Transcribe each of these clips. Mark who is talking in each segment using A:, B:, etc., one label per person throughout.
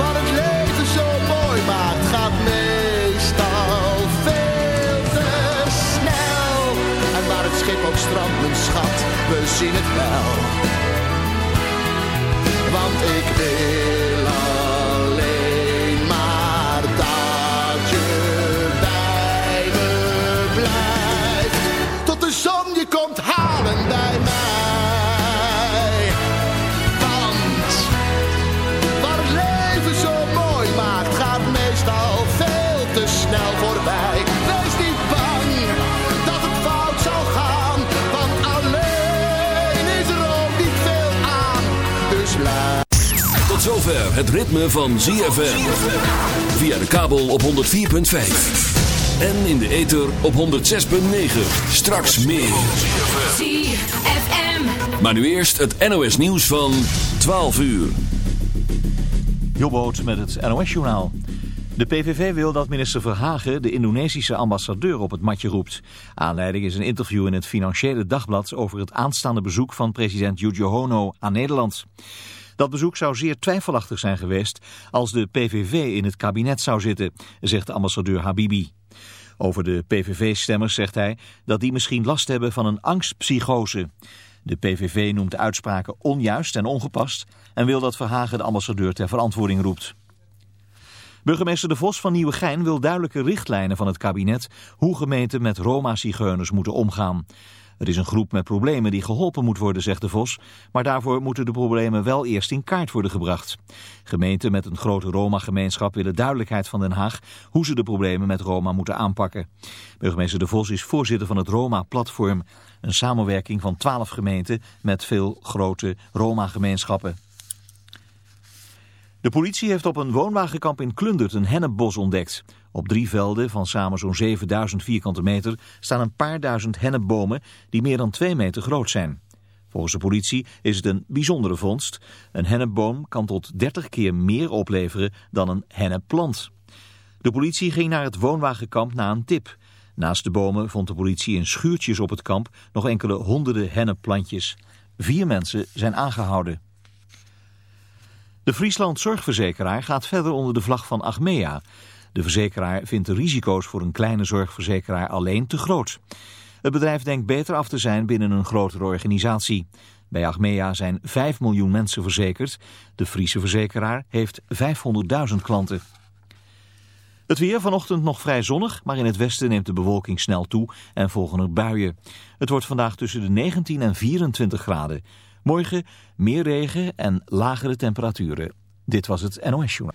A: Wat het leven zo mooi maakt, gaat meestal veel te snel. En waar het schip ook strandt, mijn schat, we zien het wel. Want ik wil
B: zover het ritme van ZFM. Via de kabel op 104.5. En in de ether op 106.9. Straks meer.
C: ZFM.
B: Maar nu eerst het NOS nieuws van 12 uur.
D: Jobboot met het NOS-journaal. De PVV wil dat minister Verhagen de Indonesische ambassadeur op het matje roept. Aanleiding is een interview in het Financiële Dagblad over het aanstaande bezoek van president Yudhoyono aan Nederland. Dat bezoek zou zeer twijfelachtig zijn geweest als de PVV in het kabinet zou zitten, zegt de ambassadeur Habibi. Over de PVV-stemmers zegt hij dat die misschien last hebben van een angstpsychose. De PVV noemt de uitspraken onjuist en ongepast en wil dat Verhagen de ambassadeur ter verantwoording roept. Burgemeester De Vos van Nieuwegein wil duidelijke richtlijnen van het kabinet hoe gemeenten met Roma-zigeuners moeten omgaan. Het is een groep met problemen die geholpen moet worden, zegt De Vos, maar daarvoor moeten de problemen wel eerst in kaart worden gebracht. Gemeenten met een grote Roma-gemeenschap willen duidelijkheid van Den Haag hoe ze de problemen met Roma moeten aanpakken. Burgemeester De Vos is voorzitter van het Roma-platform, een samenwerking van twaalf gemeenten met veel grote Roma-gemeenschappen. De politie heeft op een woonwagenkamp in Klundert een hennepbos ontdekt. Op drie velden van samen zo'n 7000 vierkante meter staan een paar duizend hennepbomen die meer dan twee meter groot zijn. Volgens de politie is het een bijzondere vondst. Een hennepboom kan tot 30 keer meer opleveren dan een hennepplant. De politie ging naar het woonwagenkamp na een tip. Naast de bomen vond de politie in schuurtjes op het kamp nog enkele honderden hennepplantjes. Vier mensen zijn aangehouden. De Friesland Zorgverzekeraar gaat verder onder de vlag van Achmea. De verzekeraar vindt de risico's voor een kleine zorgverzekeraar alleen te groot. Het bedrijf denkt beter af te zijn binnen een grotere organisatie. Bij Achmea zijn 5 miljoen mensen verzekerd. De Friese verzekeraar heeft 500.000 klanten. Het weer vanochtend nog vrij zonnig, maar in het westen neemt de bewolking snel toe en volgen er buien. Het wordt vandaag tussen de 19 en 24 graden. Morgen meer regen en lagere temperaturen. Dit was het NOS Journal.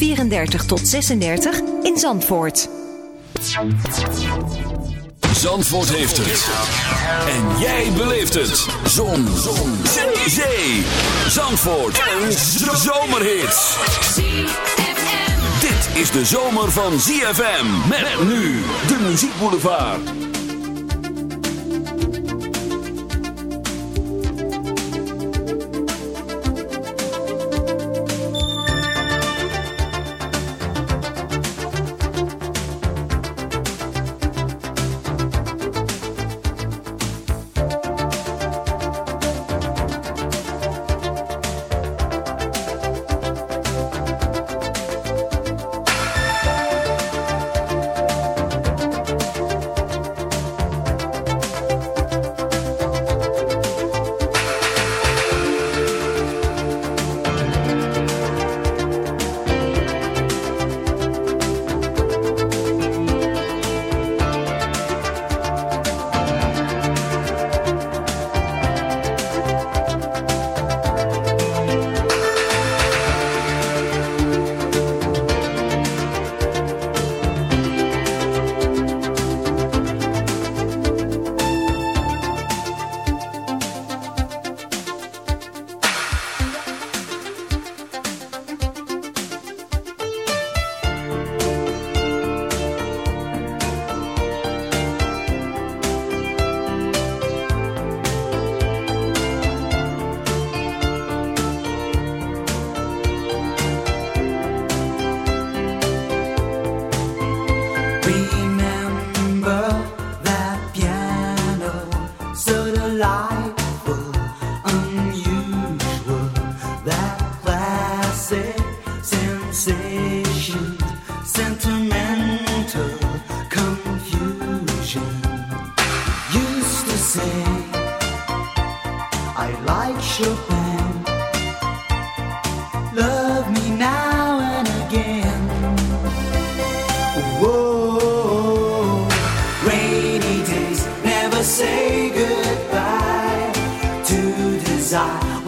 E: 34 tot 36 in Zandvoort.
F: Zandvoort heeft het. En jij beleeft het. Zon. Zon. Zee. Zandvoort. Een zomerhit. Dit is de zomer van ZFM. Met nu de muziekboulevard.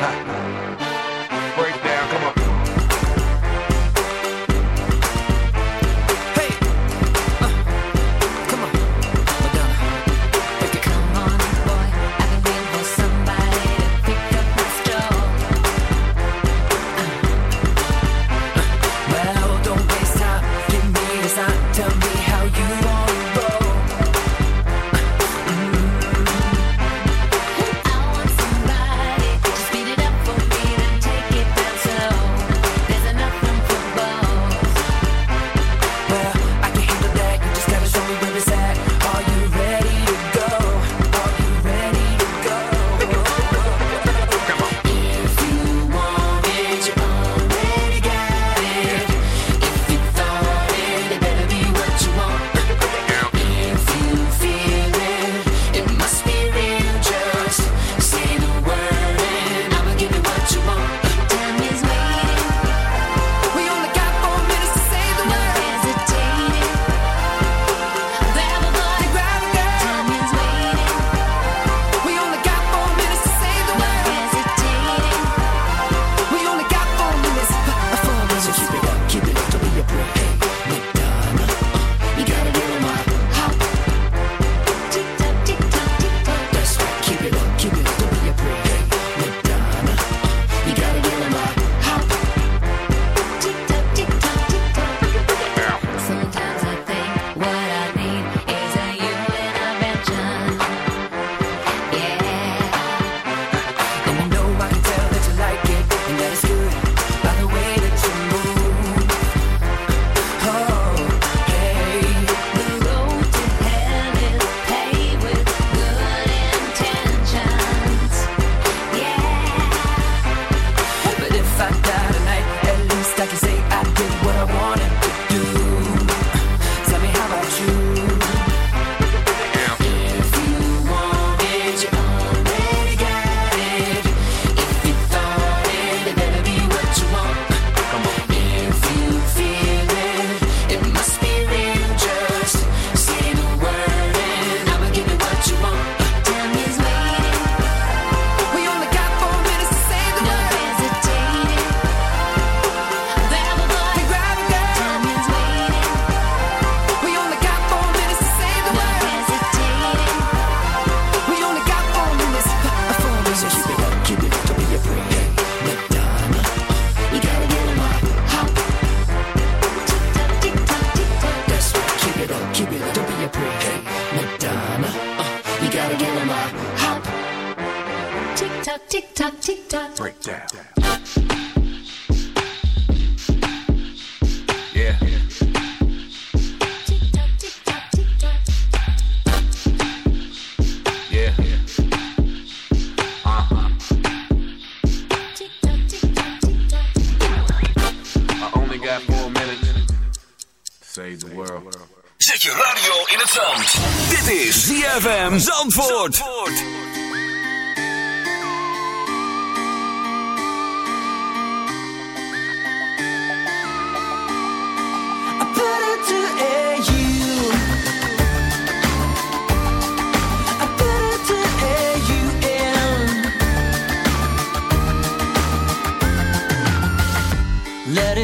C: Ha.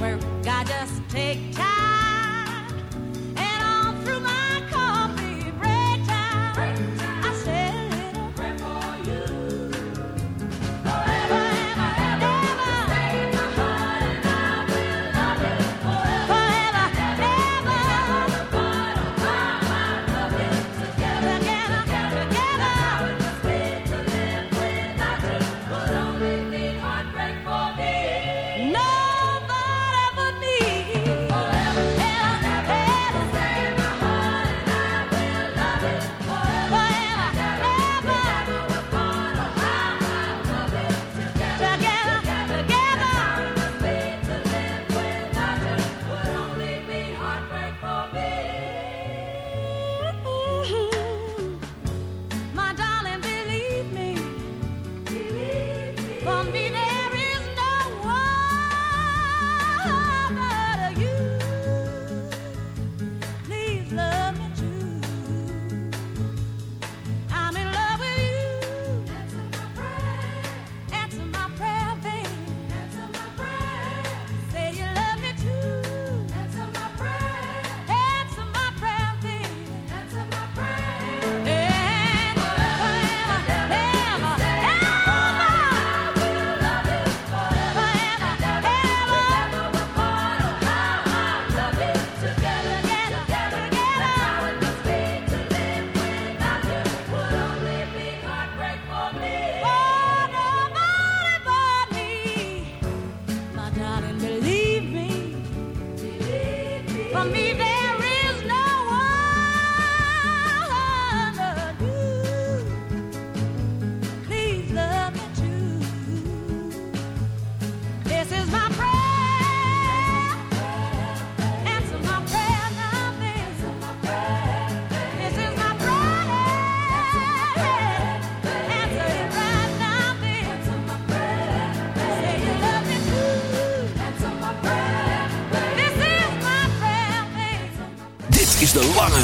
B: work. I just take time.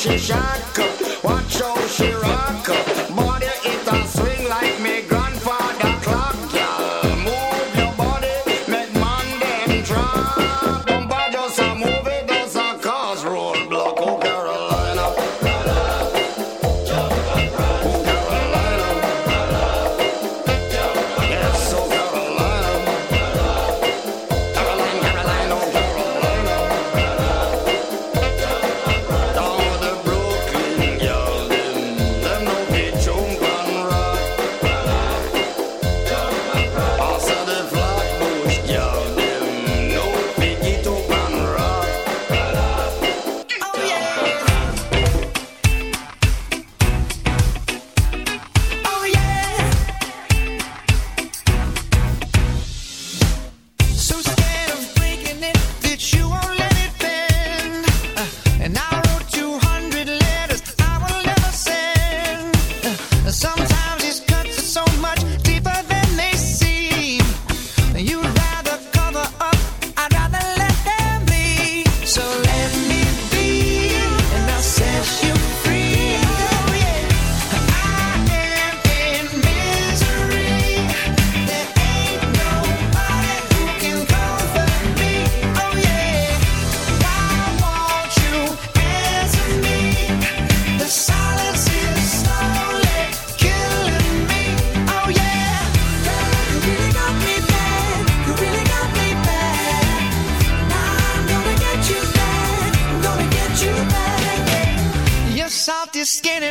G: she
H: up. Watch how she rock up.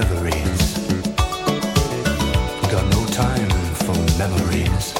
I: reveries. Got no time for memories.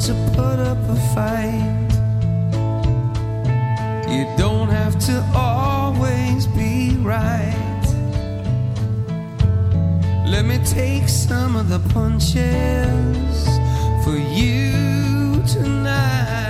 J: To put up a fight. You don't have to always be right. Let me take some of the punches for you tonight.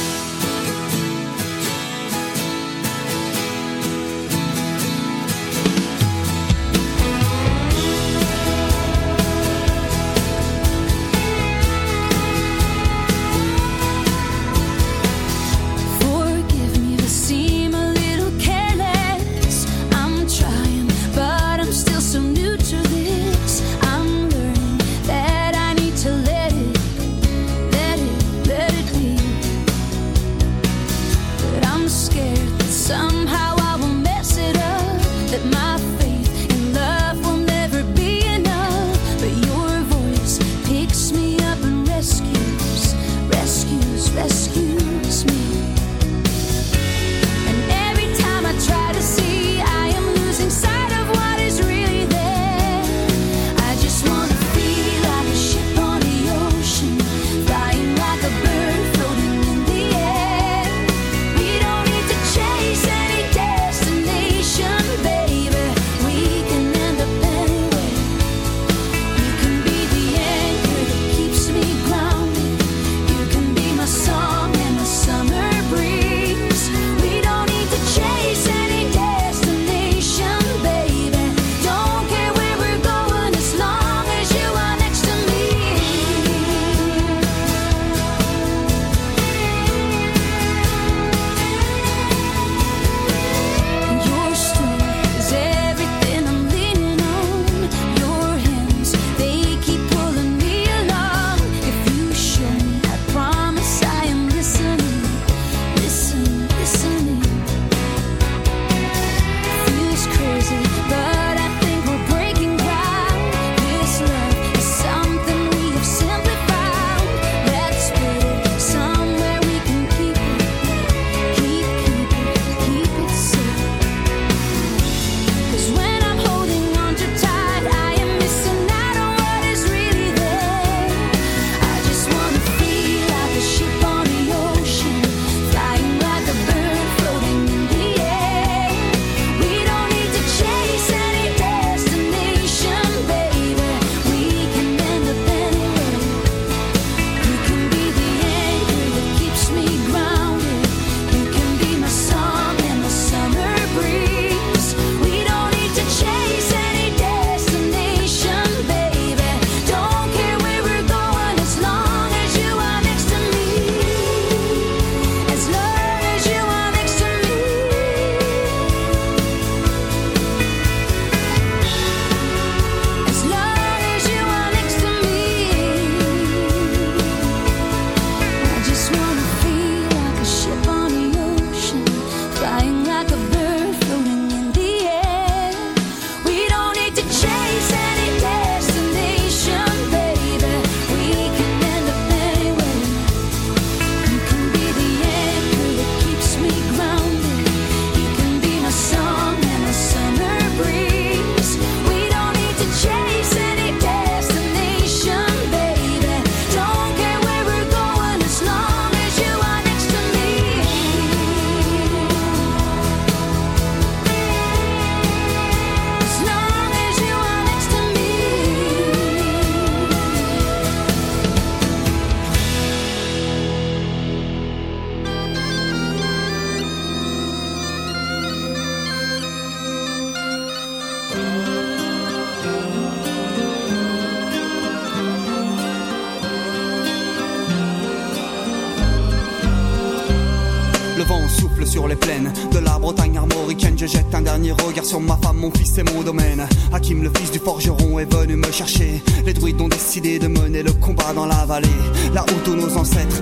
K: aller là où tous nos ancêtres